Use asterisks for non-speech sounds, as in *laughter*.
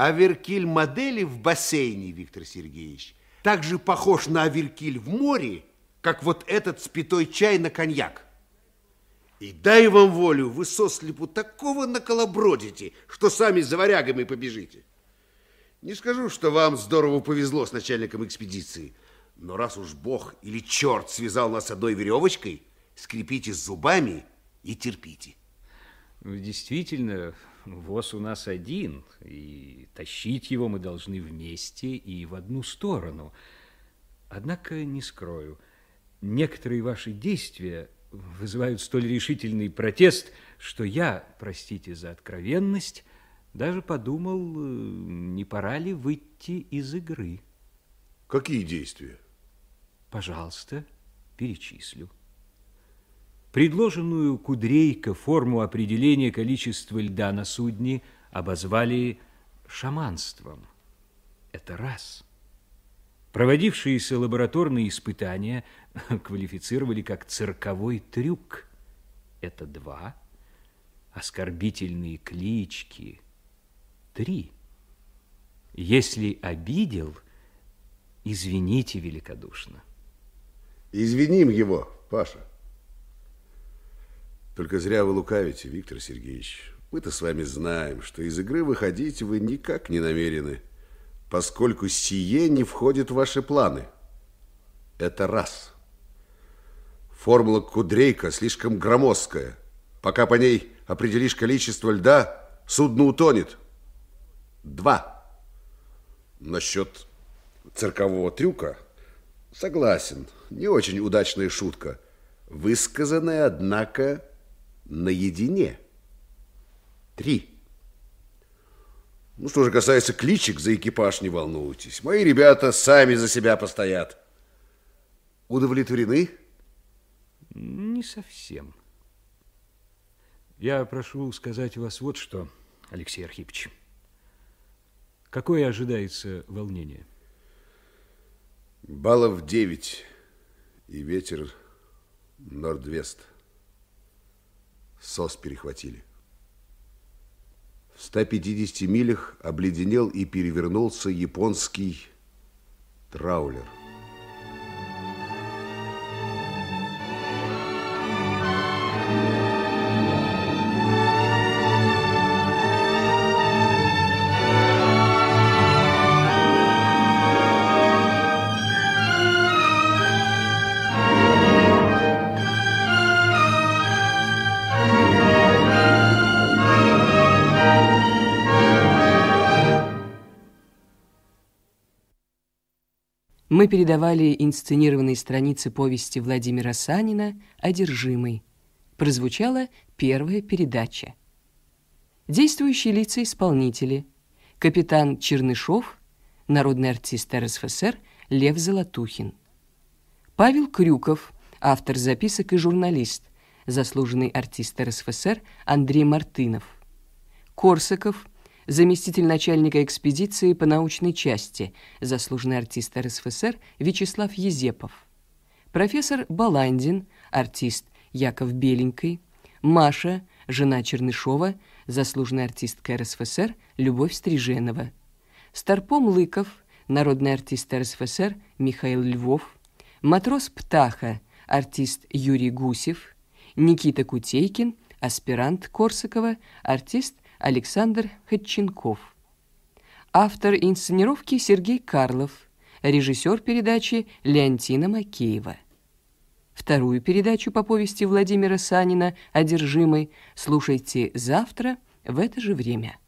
Аверкиль модели в бассейне, Виктор Сергеевич, так же похож на аверкиль в море, как вот этот спитой чай на коньяк. И дай вам волю, вы сослепу такого наколобродите, что сами за варягами побежите. Не скажу, что вам здорово повезло с начальником экспедиции, но раз уж Бог или черт связал нас одной веревочкой, скрепите зубами и терпите. Ну, действительно, ВОЗ у нас один, и тащить его мы должны вместе и в одну сторону. Однако не скрою, некоторые ваши действия вызывают столь решительный протест, что я, простите за откровенность, даже подумал, э, не пора ли выйти из игры. Какие действия? Пожалуйста, перечислю. Предложенную Кудрейко форму определения количества льда на судне обозвали шаманством. Это раз. Проводившиеся лабораторные испытания *laughs* квалифицировали как цирковой трюк. Это два. Оскорбительные клички. Три. Если обидел, извините великодушно. Извиним его, Паша. Только зря вы лукавите, Виктор Сергеевич. Мы-то с вами знаем, что из игры выходить вы никак не намерены, поскольку сие не входит в ваши планы. Это раз. Формула Кудрейка слишком громоздкая. Пока по ней определишь количество льда, судно утонет. Два. Насчет циркового трюка согласен. Не очень удачная шутка. Высказанная, однако, наедине. Три. Ну, что же касается кличек, за экипаж не волнуйтесь. Мои ребята сами за себя постоят. Удовлетворены? Не совсем. Я прошу сказать вас вот что, Алексей Архипович. Какое ожидается волнение? Баллов девять и ветер норд-вест. СОС перехватили. В 150 милях обледенел и перевернулся японский траулер – мы передавали инсценированные страницы повести Владимира Санина «Одержимый». Прозвучала первая передача. Действующие лица-исполнители. Капитан Чернышов, народный артист РСФСР Лев Золотухин. Павел Крюков, автор записок и журналист, заслуженный артист РСФСР Андрей Мартынов. Корсаков, заместитель начальника экспедиции по научной части, заслуженный артист РСФСР Вячеслав Езепов, профессор Баландин, артист Яков Беленький, Маша, жена Чернышова, заслуженный артистка РСФСР Любовь Стриженова, Старпом Лыков, народный артист РСФСР Михаил Львов, матрос Птаха, артист Юрий Гусев, Никита Кутейкин, аспирант Корсакова, артист Александр Ходченков. Автор инсценировки Сергей Карлов. Режиссер передачи Леонтина Макеева. Вторую передачу по повести Владимира Санина «Одержимый» слушайте завтра в это же время.